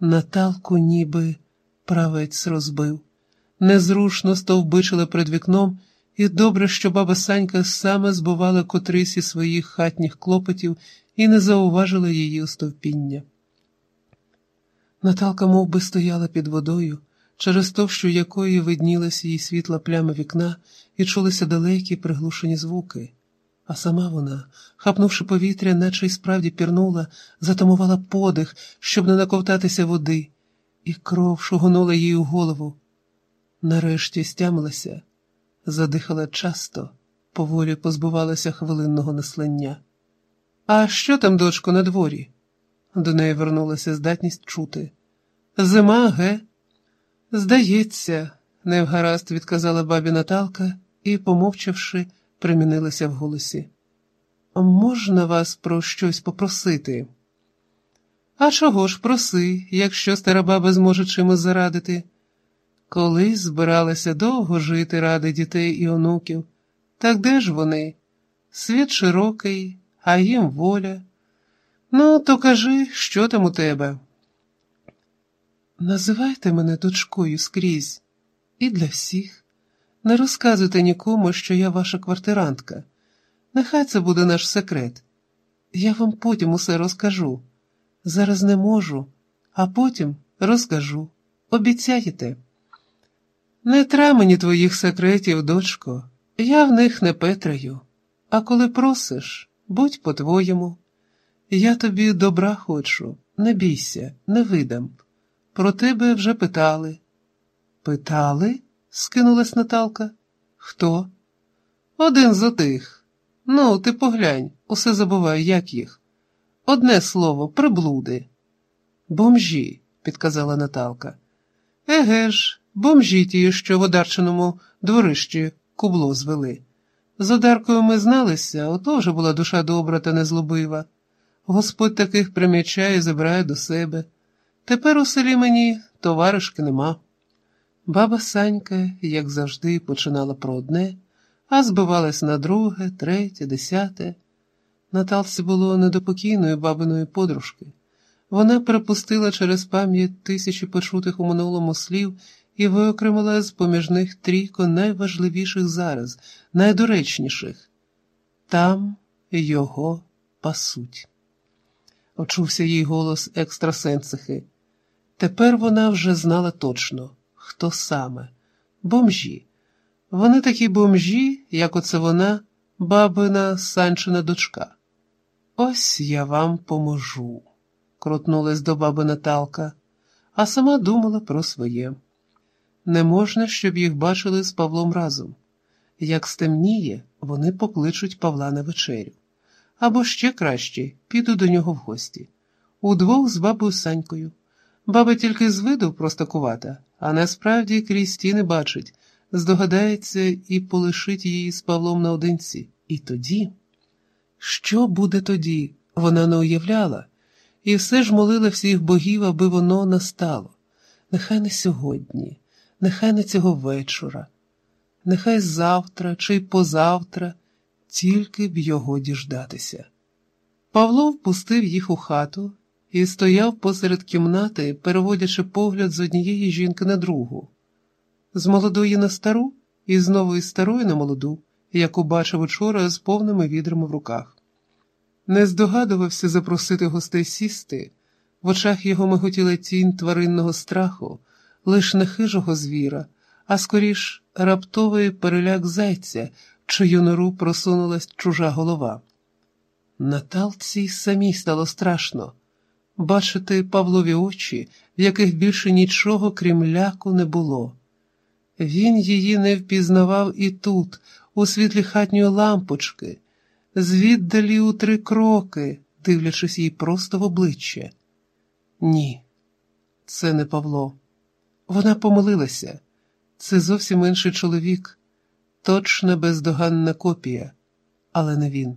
Наталку ніби правець розбив. Незрушно стовбичила перед вікном, і добре, що баба Санька саме збувала котрись своїх хатніх клопотів і не зауважила її остовпіння. Наталка мов би, стояла під водою, через товщу якої виднілася їй світла пляма вікна і чулися далекі приглушені звуки. А сама вона, хапнувши повітря, наче й справді пірнула, затамувала подих, щоб не наковтатися води, і кров шугонула їй у голову. Нарешті стямилася, задихала часто, поволі позбувалася хвилинного наслання. А що там, дочко, на дворі?» До неї вернулася здатність чути. Зима, ге? Здається, невгаразд відказала бабі Наталка і, помовчавши, примінилася в голосі. Можна вас про щось попросити? А чого ж проси, якщо стара баба зможе чимось зарадити? Колись збиралася довго жити ради дітей і онуків. Так де ж вони? Світ широкий, а їм воля. Ну, то кажи, що там у тебе? Називайте мене дочкою скрізь і для всіх. Не розказуйте нікому, що я ваша квартирантка. Нехай це буде наш секрет. Я вам потім усе розкажу. Зараз не можу, а потім розкажу. Обіцяєте? Не тра мені твоїх секретів, дочко, я в них не петраю. А коли просиш, будь по-твоєму. Я тобі добра хочу, не бійся, не видам. Про тебе вже питали. Питали? Скинулась Наталка. Хто? Один з отих. Ну, ти поглянь, усе забуваю, як їх. Одне слово, приблуди. Бомжі, підказала Наталка. Еге ж, бомжі ті, що в одарченому дворищі кубло звели. З одаркою ми зналися, ото вже була душа добра та незлобива. Господь таких прим'ячає і забирає до себе. Тепер у селі мені товаришки нема. Баба Санька, як завжди, починала про одне, а збивалась на друге, третє, десяте. Наталці було недопокійної бабиної подружки. Вона перепустила через пам'ять тисячі почутих у минулому слів і виокремила з поміж них трійко найважливіших зараз, найдоречніших. Там його пасуть. Очувся їй голос екстрасенсихи. Тепер вона вже знала точно, хто саме бомжі. Вони такі бомжі, як оце вона, бабина санчина дочка. Ось я вам поможу, крутнулась до баби Наталка, а сама думала про своє. Не можна, щоб їх бачили з Павлом разом. Як стемніє, вони покличуть Павла на вечерю. Або ще краще піду до нього в гості. Удвох з бабою Санькою. Баба тільки з виду простакувата, а насправді крізь стіни бачить, здогадається і полишить її з Павлом наодинці. І тоді, що буде тоді, вона не уявляла, і все ж молила всіх богів, аби воно настало. Нехай не сьогодні, нехай не цього вечора, нехай завтра чи позавтра, тільки б його діждатися. Павло впустив їх у хату і стояв посеред кімнати, переводячи погляд з однієї жінки на другу, з молодої на стару і знову із старої на молоду, яку бачив учора з повними відрами в руках. Не здогадувався запросити гостей сісти, в очах його миготіла тінь тваринного страху, лиш не хижого звіра, а скоріш раптовий переляк зайця, чию нору просунулась чужа голова. Наталці самій стало страшно бачити Павлові очі, в яких більше нічого, крім ляку, не було. Він її не впізнавав і тут, у світлі хатньої лампочки, звіддалі у три кроки, дивлячись їй просто в обличчя. Ні, це не Павло. Вона помилилася. Це зовсім інший чоловік, точна бездоганна копія, але не він.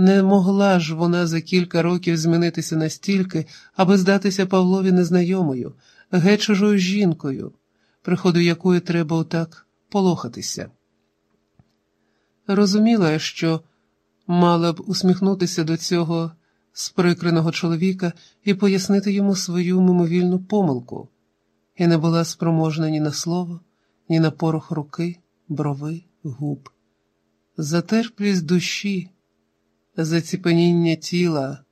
Не могла ж вона за кілька років змінитися настільки, аби здатися Павлові незнайомою, геть чужою жінкою, приходу якої треба отак полохатися. Розуміла, що мала б усміхнутися до цього сприкреного чоловіка і пояснити йому свою мимовільну помилку, і не була спроможна ні на слово, ні на порох руки, брови, губ. Затерплість душі, заціпеніння тіла,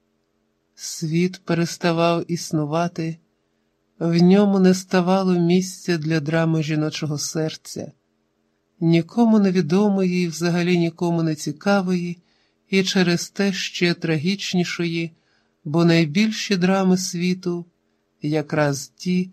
світ переставав існувати, в ньому не ставало місця для драми жіночого серця, нікому невідомої взагалі нікому не цікавої і через те ще трагічнішої, бо найбільші драми світу якраз ті,